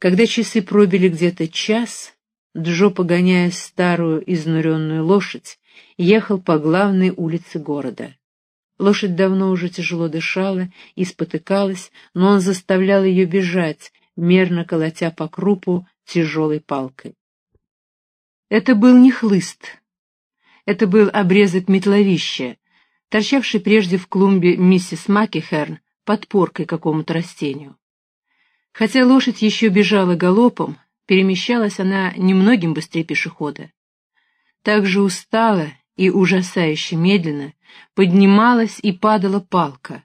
Когда часы пробили где-то час, Джо, погоняя старую изнуренную лошадь, ехал по главной улице города. Лошадь давно уже тяжело дышала и спотыкалась, но он заставлял ее бежать, мерно колотя по крупу тяжелой палкой. Это был не хлыст. Это был обрезок метловища, торчавший прежде в клумбе миссис Макихерн подпоркой какому-то растению. Хотя лошадь еще бежала галопом, перемещалась она немногим быстрее пешехода. Так же устала и ужасающе медленно поднималась и падала палка.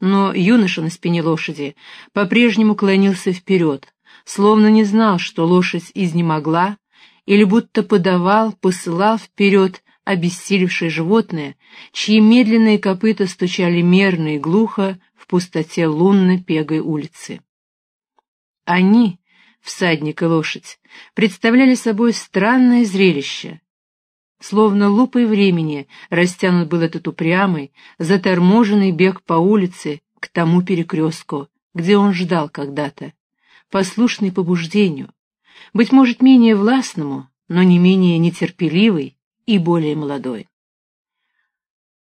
Но юноша на спине лошади по-прежнему клонился вперед, словно не знал, что лошадь изнемогла, или будто подавал, посылал вперед обессилевшее животное, чьи медленные копыта стучали мерно и глухо в пустоте лунно-пегой улицы. Они, всадник и лошадь, представляли собой странное зрелище. Словно лупой времени растянут был этот упрямый, заторможенный бег по улице к тому перекрестку, где он ждал когда-то, послушный побуждению, быть может, менее властному, но не менее нетерпеливый и более молодой.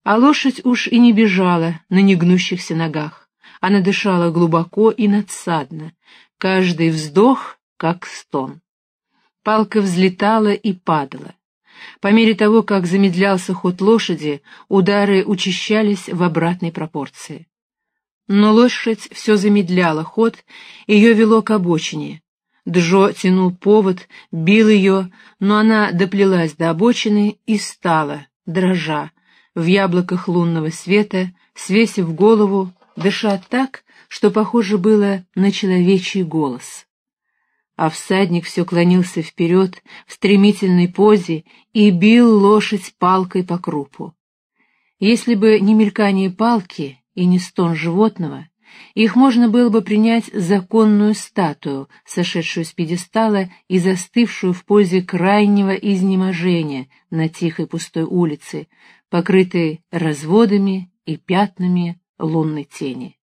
А лошадь уж и не бежала на негнущихся ногах. Она дышала глубоко и надсадно, каждый вздох как стон. Палка взлетала и падала. По мере того, как замедлялся ход лошади, удары учащались в обратной пропорции. Но лошадь все замедляла ход, ее вело к обочине, Джо тянул повод, бил ее, но она доплелась до обочины и стала, дрожа, в яблоках лунного света, свесив голову, дыша так, что похоже было на человечий голос. А всадник все клонился вперед в стремительной позе и бил лошадь палкой по крупу. Если бы не мелькание палки и не стон животного, их можно было бы принять законную статую, сошедшую с пьедестала и застывшую в позе крайнего изнеможения на тихой пустой улице, покрытой разводами и пятнами лунной тени.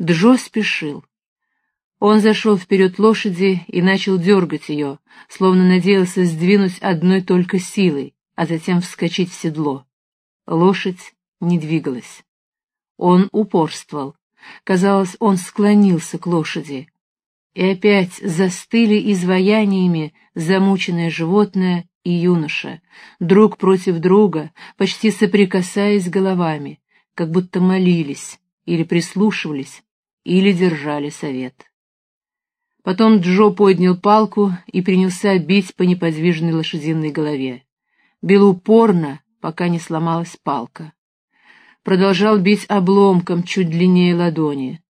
Джо спешил. Он зашел вперед лошади и начал дергать ее, словно надеялся сдвинуть одной только силой, а затем вскочить в седло. Лошадь не двигалась. Он упорствовал. Казалось, он склонился к лошади. И опять застыли изваяниями замученное животное и юноша, друг против друга, почти соприкасаясь головами, как будто молились, или прислушивались, или держали совет. Потом Джо поднял палку и принялся бить по неподвижной лошадиной голове. Бил упорно, пока не сломалась палка продолжал бить обломком чуть длиннее ладони.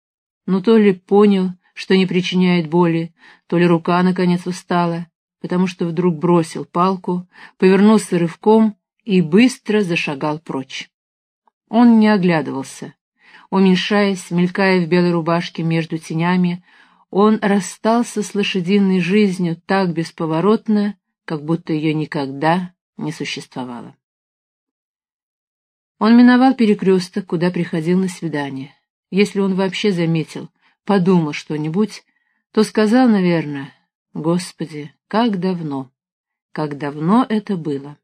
Но то ли понял, что не причиняет боли, то ли рука наконец устала, потому что вдруг бросил палку, повернулся рывком и быстро зашагал прочь. Он не оглядывался. Уменьшаясь, мелькая в белой рубашке между тенями, он расстался с лошадиной жизнью так бесповоротно, как будто ее никогда не существовало. Он миновал перекресток, куда приходил на свидание. Если он вообще заметил, подумал что-нибудь, то сказал, наверное, «Господи, как давно, как давно это было».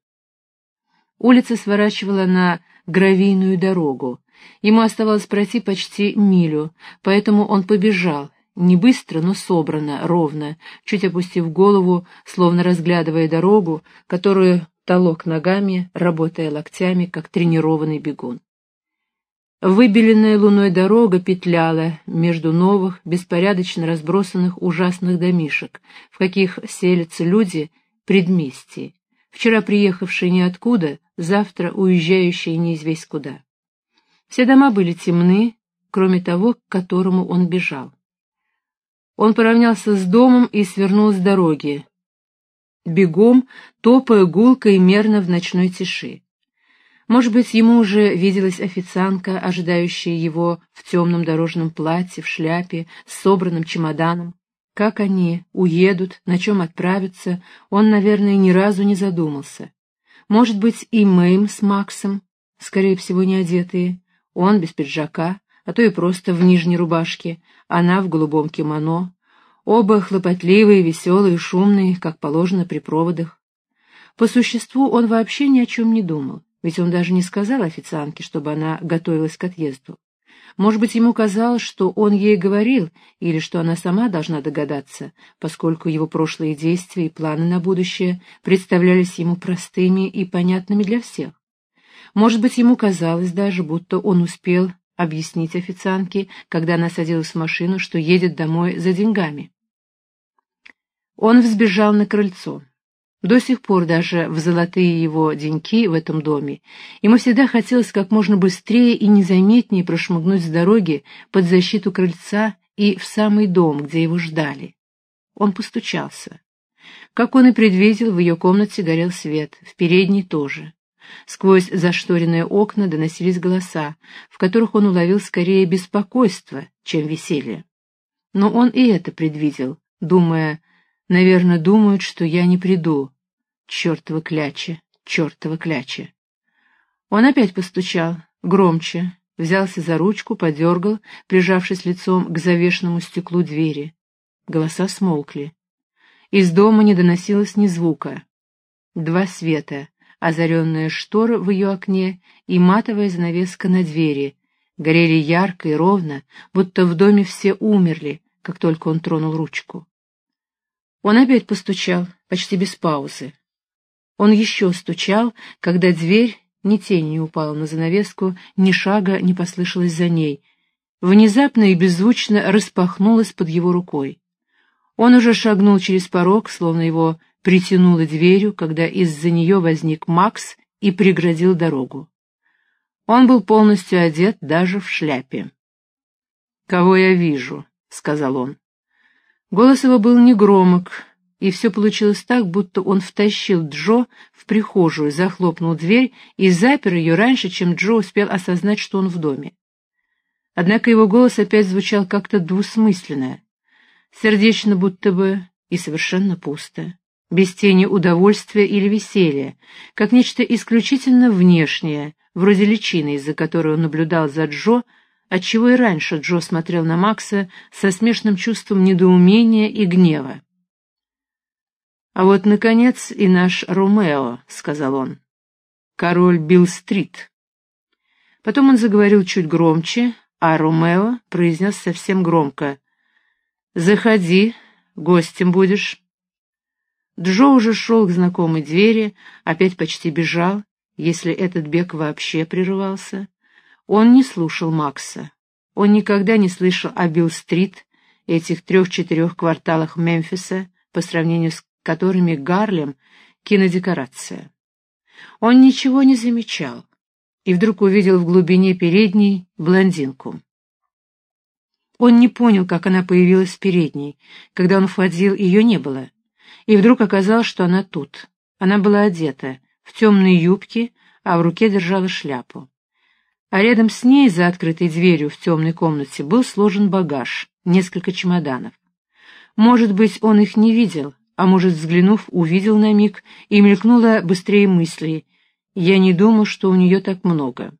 Улица сворачивала на гравийную дорогу. Ему оставалось пройти почти милю, поэтому он побежал, не быстро, но собрано, ровно, чуть опустив голову, словно разглядывая дорогу, которую толок ногами, работая локтями, как тренированный бегун. Выбеленная луной дорога петляла между новых, беспорядочно разбросанных ужасных домишек, в каких селятся люди предместье, вчера приехавшие ниоткуда, завтра уезжающие неизвесть куда. Все дома были темны, кроме того, к которому он бежал. Он поравнялся с домом и свернул с дороги, бегом, топая гулко и мерно в ночной тиши. Может быть, ему уже виделась официантка, ожидающая его в темном дорожном платье, в шляпе, с собранным чемоданом. Как они уедут, на чем отправятся, он, наверное, ни разу не задумался. Может быть, и Мэйм с Максом, скорее всего, не одетые, он без пиджака, а то и просто в нижней рубашке, она в голубом кимоно. Оба хлопотливые, веселые, шумные, как положено при проводах. По существу он вообще ни о чем не думал, ведь он даже не сказал официантке, чтобы она готовилась к отъезду. Может быть, ему казалось, что он ей говорил, или что она сама должна догадаться, поскольку его прошлые действия и планы на будущее представлялись ему простыми и понятными для всех. Может быть, ему казалось даже, будто он успел объяснить официантке, когда она садилась в машину, что едет домой за деньгами. Он взбежал на крыльцо. До сих пор даже в золотые его деньки в этом доме ему всегда хотелось как можно быстрее и незаметнее прошмыгнуть с дороги под защиту крыльца и в самый дом, где его ждали. Он постучался. Как он и предвидел, в ее комнате горел свет, в передней тоже. Сквозь зашторенные окна доносились голоса, в которых он уловил скорее беспокойство, чем веселье. Но он и это предвидел, думая, наверное, думают, что я не приду, Чертова кляча, чертова кляча. Он опять постучал, громче, взялся за ручку, подергал, прижавшись лицом к завешенному стеклу двери. Голоса смолкли. Из дома не доносилось ни звука. Два света, озаренная штора в ее окне и матовая занавеска на двери, горели ярко и ровно, будто в доме все умерли, как только он тронул ручку. Он опять постучал, почти без паузы. Он еще стучал, когда дверь ни тени не упала на занавеску, ни шага не послышалось за ней. Внезапно и беззвучно распахнулась под его рукой. Он уже шагнул через порог, словно его притянуло дверью, когда из-за нее возник Макс и преградил дорогу. Он был полностью одет, даже в шляпе. «Кого я вижу?» — сказал он. Голос его был негромок, и все получилось так, будто он втащил Джо в прихожую, захлопнул дверь и запер ее раньше, чем Джо успел осознать, что он в доме. Однако его голос опять звучал как-то двусмысленно, сердечно будто бы и совершенно пусто, без тени удовольствия или веселья, как нечто исключительно внешнее, вроде личины, из-за которой он наблюдал за Джо, отчего и раньше Джо смотрел на Макса со смешным чувством недоумения и гнева. «А вот, наконец, и наш Ромео», — сказал он. «Король Билл-стрит». Потом он заговорил чуть громче, а Ромео произнес совсем громко. «Заходи, гостем будешь». Джо уже шел к знакомой двери, опять почти бежал, если этот бег вообще прерывался. Он не слушал Макса. Он никогда не слышал о Билл-стрит, этих трех-четырех кварталах Мемфиса, по сравнению с которыми Гарлем — кинодекорация. Он ничего не замечал и вдруг увидел в глубине передней блондинку. Он не понял, как она появилась в передней. Когда он входил, ее не было. И вдруг оказалось, что она тут. Она была одета, в темной юбке, а в руке держала шляпу. А рядом с ней, за открытой дверью в темной комнате, был сложен багаж, несколько чемоданов. Может быть, он их не видел, а может, взглянув, увидел на миг, и мелькнуло быстрее мысли. Я не думал, что у нее так много.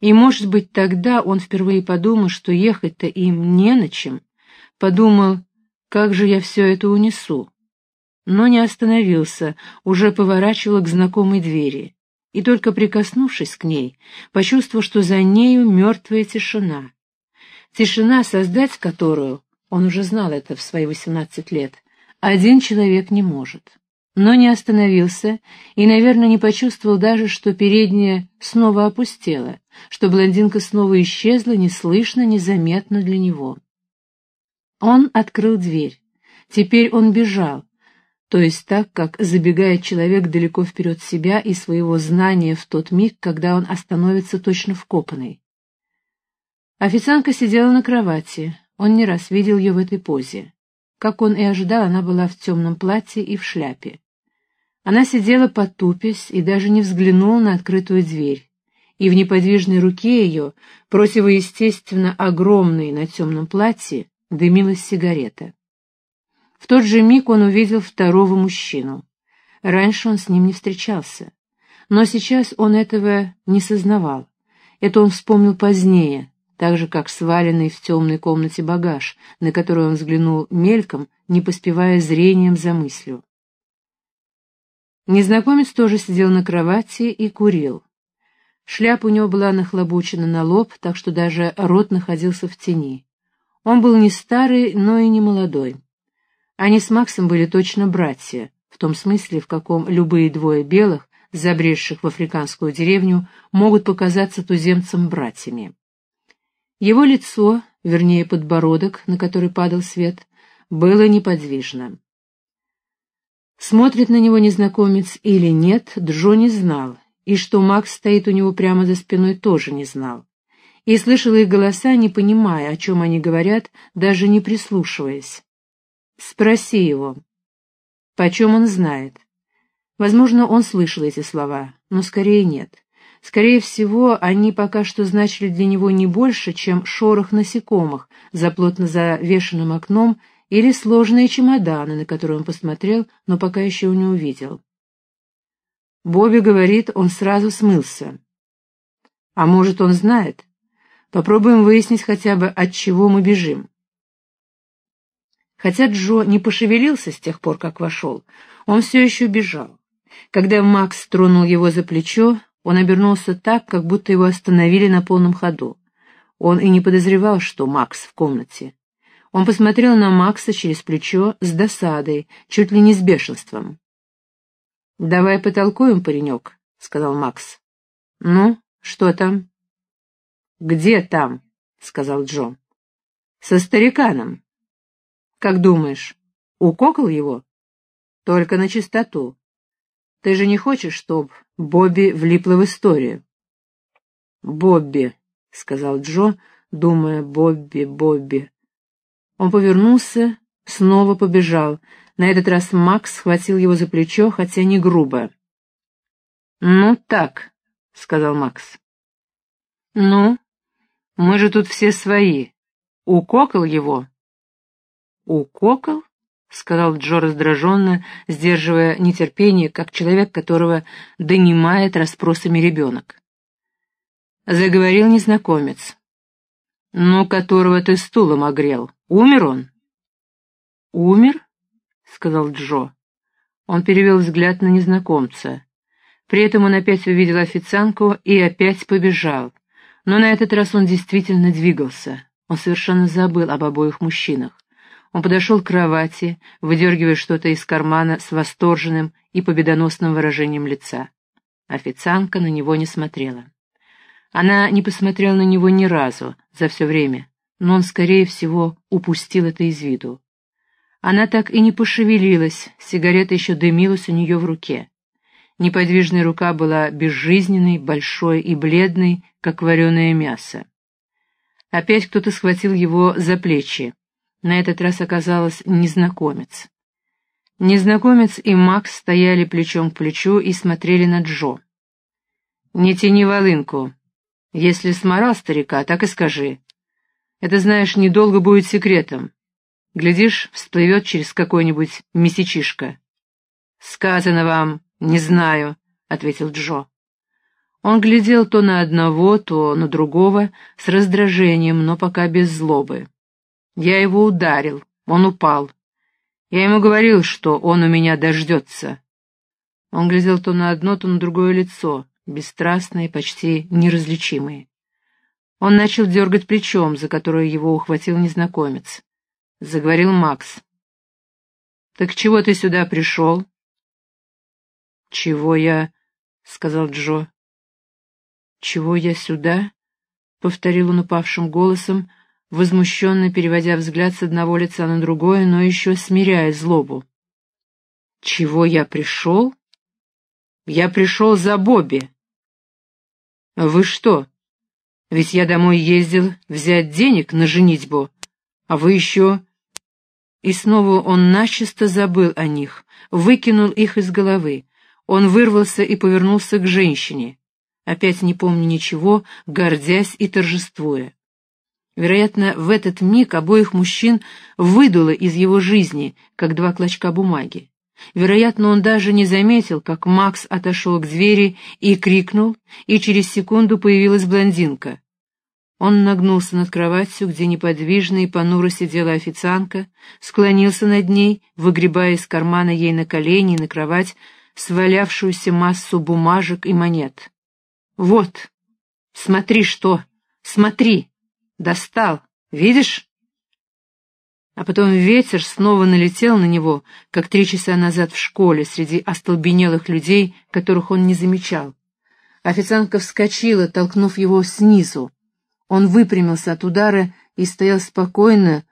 И, может быть, тогда он впервые подумал, что ехать-то им не на чем. Подумал, как же я все это унесу. Но не остановился, уже поворачивал к знакомой двери. И только прикоснувшись к ней, почувствовал, что за нею мертвая тишина. Тишина, создать которую, он уже знал это в свои восемнадцать лет, один человек не может. Но не остановился и, наверное, не почувствовал даже, что передняя снова опустела, что блондинка снова исчезла неслышно, незаметно для него. Он открыл дверь. Теперь он бежал, то есть так, как забегает человек далеко вперед себя и своего знания в тот миг, когда он остановится точно вкопанный. Официантка сидела на кровати, он не раз видел ее в этой позе. Как он и ожидал, она была в темном платье и в шляпе. Она сидела потупясь и даже не взглянула на открытую дверь, и в неподвижной руке ее, противоестественно огромной на темном платье, дымилась сигарета. В тот же миг он увидел второго мужчину. Раньше он с ним не встречался. Но сейчас он этого не сознавал. Это он вспомнил позднее, так же, как сваленный в темной комнате багаж, на который он взглянул мельком, не поспевая зрением за мыслью. Незнакомец тоже сидел на кровати и курил. Шляпа у него была нахлобучена на лоб, так что даже рот находился в тени. Он был не старый, но и не молодой. Они с Максом были точно братья, в том смысле, в каком любые двое белых, забредших в африканскую деревню, могут показаться туземцам братьями. Его лицо, вернее подбородок, на который падал свет, было неподвижно. Смотрит на него незнакомец или нет, Джо не знал, и что Макс стоит у него прямо за спиной, тоже не знал. И слышал их голоса, не понимая, о чем они говорят, даже не прислушиваясь. Спроси его. Почем он знает? Возможно, он слышал эти слова, но скорее нет. Скорее всего, они пока что значили для него не больше, чем шорох насекомых за плотно завешенным окном или сложные чемоданы, на которые он посмотрел, но пока еще не увидел. Бобби говорит, он сразу смылся. А может, он знает? Попробуем выяснить хотя бы, от чего мы бежим. Хотя Джо не пошевелился с тех пор, как вошел, он все еще бежал. Когда Макс тронул его за плечо, он обернулся так, как будто его остановили на полном ходу. Он и не подозревал, что Макс в комнате. Он посмотрел на Макса через плечо с досадой, чуть ли не с бешенством. «Давай потолкуем, паренек», — сказал Макс. «Ну, что там?» «Где там?» — сказал Джо. «Со стариканом». «Как думаешь, укокал его?» «Только на чистоту. Ты же не хочешь, чтоб Бобби влипла в историю?» «Бобби», — сказал Джо, думая «Бобби, Бобби». Он повернулся, снова побежал. На этот раз Макс схватил его за плечо, хотя не грубо. «Ну так», — сказал Макс. «Ну, мы же тут все свои. Укокал его?» «Укокал?» — сказал Джо раздраженно, сдерживая нетерпение, как человек, которого донимает расспросами ребенок. Заговорил незнакомец. «Ну, которого ты стулом огрел. Умер он?» «Умер?» — сказал Джо. Он перевел взгляд на незнакомца. При этом он опять увидел официантку и опять побежал. Но на этот раз он действительно двигался. Он совершенно забыл об обоих мужчинах. Он подошел к кровати, выдергивая что-то из кармана с восторженным и победоносным выражением лица. Официантка на него не смотрела. Она не посмотрела на него ни разу за все время, но он, скорее всего, упустил это из виду. Она так и не пошевелилась, сигарета еще дымилась у нее в руке. Неподвижная рука была безжизненной, большой и бледной, как вареное мясо. Опять кто-то схватил его за плечи. На этот раз оказалось незнакомец. Незнакомец и Макс стояли плечом к плечу и смотрели на Джо. «Не тяни волынку. Если сморал старика, так и скажи. Это, знаешь, недолго будет секретом. Глядишь, всплывет через какой-нибудь месячишко». «Сказано вам, не знаю», — ответил Джо. Он глядел то на одного, то на другого с раздражением, но пока без злобы. Я его ударил, он упал. Я ему говорил, что он у меня дождется. Он глядел то на одно, то на другое лицо, бесстрастное, почти неразличимое. Он начал дергать плечом, за которое его ухватил незнакомец. Заговорил Макс. «Так чего ты сюда пришел?» «Чего я...» — сказал Джо. «Чего я сюда?» — повторил он упавшим голосом, возмущенно переводя взгляд с одного лица на другое, но еще смиряя злобу. «Чего я пришел?» «Я пришел за Бобби». «Вы что? Ведь я домой ездил взять денег на женитьбу, а вы еще...» И снова он начисто забыл о них, выкинул их из головы. Он вырвался и повернулся к женщине. Опять не помню ничего, гордясь и торжествуя. Вероятно, в этот миг обоих мужчин выдуло из его жизни, как два клочка бумаги. Вероятно, он даже не заметил, как Макс отошел к двери и крикнул, и через секунду появилась блондинка. Он нагнулся над кроватью, где неподвижно и понуро сидела официантка, склонился над ней, выгребая из кармана ей на колени и на кровать свалявшуюся массу бумажек и монет. «Вот, смотри что, смотри, достал, видишь?» А потом ветер снова налетел на него, как три часа назад в школе, среди остолбенелых людей, которых он не замечал. Официантка вскочила, толкнув его снизу. Он выпрямился от удара и стоял спокойно,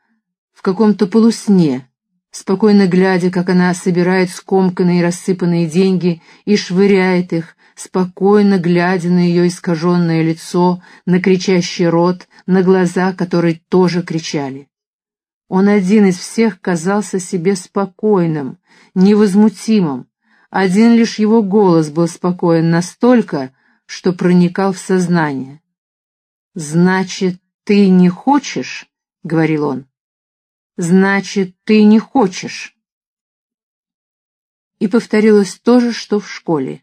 в каком-то полусне, спокойно глядя, как она собирает скомканные и рассыпанные деньги и швыряет их, спокойно глядя на ее искаженное лицо, на кричащий рот, на глаза, которые тоже кричали. Он один из всех казался себе спокойным, невозмутимым. Один лишь его голос был спокоен настолько, что проникал в сознание. «Значит, ты не хочешь?» — говорил он. «Значит, ты не хочешь». И повторилось то же, что в школе.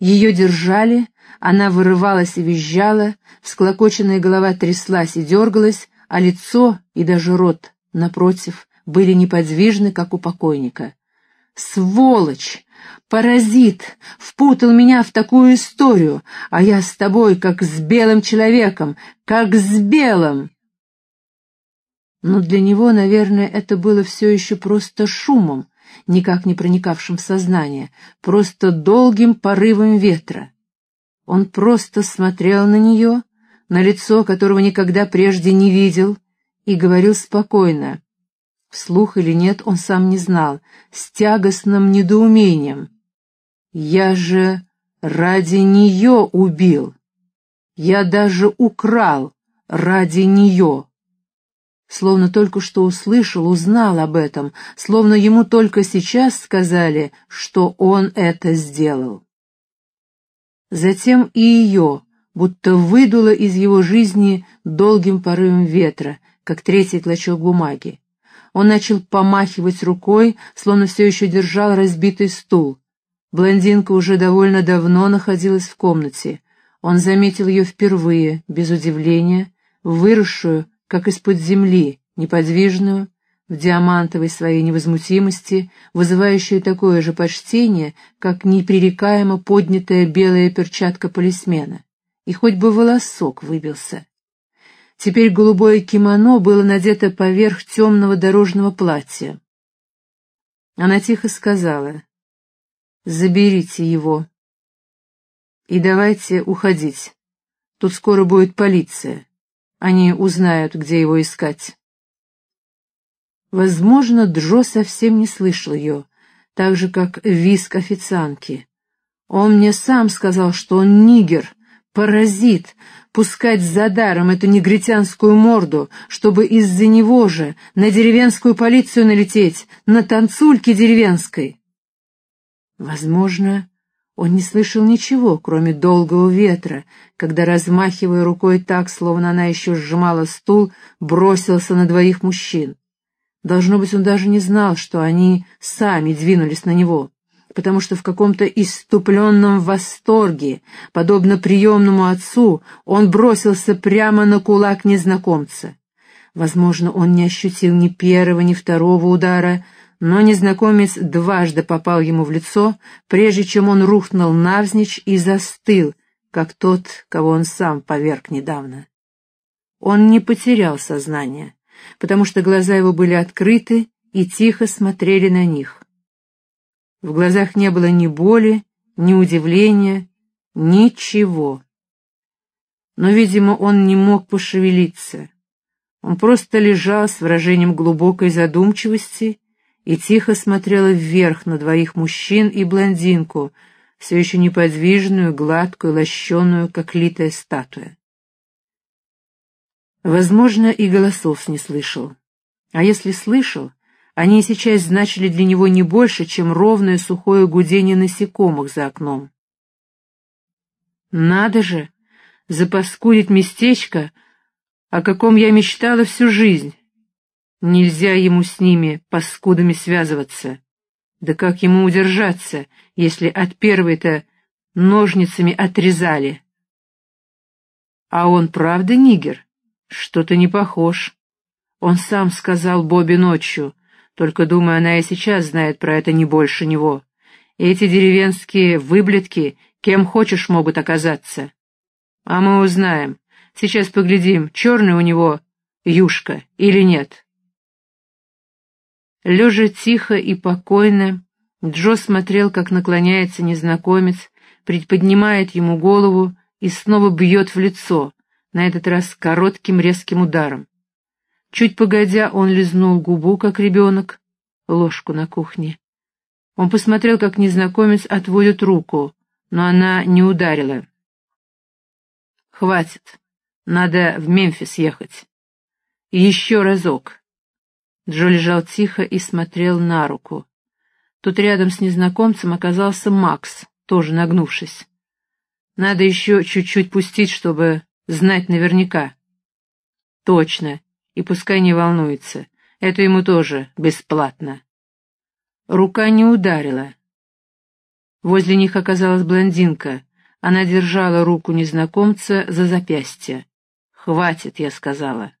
Ее держали, она вырывалась и визжала, всклокоченная голова тряслась и дергалась, а лицо и даже рот, напротив, были неподвижны, как у покойника. «Сволочь! Паразит! Впутал меня в такую историю, а я с тобой, как с белым человеком, как с белым!» Но для него, наверное, это было все еще просто шумом, никак не проникавшим в сознание, просто долгим порывом ветра. Он просто смотрел на нее, на лицо, которого никогда прежде не видел, и говорил спокойно. Вслух или нет, он сам не знал, с тягостным недоумением. «Я же ради нее убил. Я даже украл ради нее». Словно только что услышал, узнал об этом, словно ему только сейчас сказали, что он это сделал. Затем и ее, будто выдуло из его жизни долгим порывом ветра, как третий клочок бумаги. Он начал помахивать рукой, словно все еще держал разбитый стул. Блондинка уже довольно давно находилась в комнате. Он заметил ее впервые, без удивления, выросшую, как из-под земли, неподвижную, в диамантовой своей невозмутимости, вызывающую такое же почтение, как непререкаемо поднятая белая перчатка полисмена. И хоть бы волосок выбился. Теперь голубое кимоно было надето поверх темного дорожного платья. Она тихо сказала, «Заберите его и давайте уходить. Тут скоро будет полиция. Они узнают, где его искать». Возможно, Джо совсем не слышал ее, так же, как виск официантки. Он мне сам сказал, что он нигер, паразит, пускать за даром эту негритянскую морду, чтобы из-за него же на деревенскую полицию налететь, на танцульке деревенской. Возможно, он не слышал ничего, кроме долгого ветра, когда, размахивая рукой так, словно она еще сжимала стул, бросился на двоих мужчин. Должно быть, он даже не знал, что они сами двинулись на него потому что в каком-то иступленном восторге, подобно приемному отцу, он бросился прямо на кулак незнакомца. Возможно, он не ощутил ни первого, ни второго удара, но незнакомец дважды попал ему в лицо, прежде чем он рухнул навзничь и застыл, как тот, кого он сам поверг недавно. Он не потерял сознание, потому что глаза его были открыты и тихо смотрели на них. В глазах не было ни боли, ни удивления, ничего. Но, видимо, он не мог пошевелиться. Он просто лежал с выражением глубокой задумчивости и тихо смотрел вверх на двоих мужчин и блондинку, все еще неподвижную, гладкую, лощеную, как литая статуя. Возможно, и голосов не слышал. А если слышал, они сейчас значили для него не больше, чем ровное сухое гудение насекомых за окном. Надо же, запаскудить местечко, о каком я мечтала всю жизнь. Нельзя ему с ними, паскудами, связываться. Да как ему удержаться, если от первой-то ножницами отрезали? А он правда нигер? Что-то не похож. Он сам сказал Бобби ночью, только, думаю, она и сейчас знает про это не больше него. Эти деревенские выблетки кем хочешь могут оказаться. А мы узнаем. Сейчас поглядим, черный у него юшка или нет. Лежа тихо и покойно, Джо смотрел, как наклоняется незнакомец, приподнимает ему голову и снова бьет в лицо, на этот раз коротким резким ударом. Чуть погодя, он лизнул губу, как ребенок, ложку на кухне. Он посмотрел, как незнакомец отводит руку, но она не ударила. «Хватит. Надо в Мемфис ехать. Еще разок». Джо лежал тихо и смотрел на руку. Тут рядом с незнакомцем оказался Макс, тоже нагнувшись. Надо еще чуть-чуть пустить, чтобы знать наверняка. Точно, и пускай не волнуется, это ему тоже бесплатно. Рука не ударила. Возле них оказалась блондинка. Она держала руку незнакомца за запястье. «Хватит», — я сказала.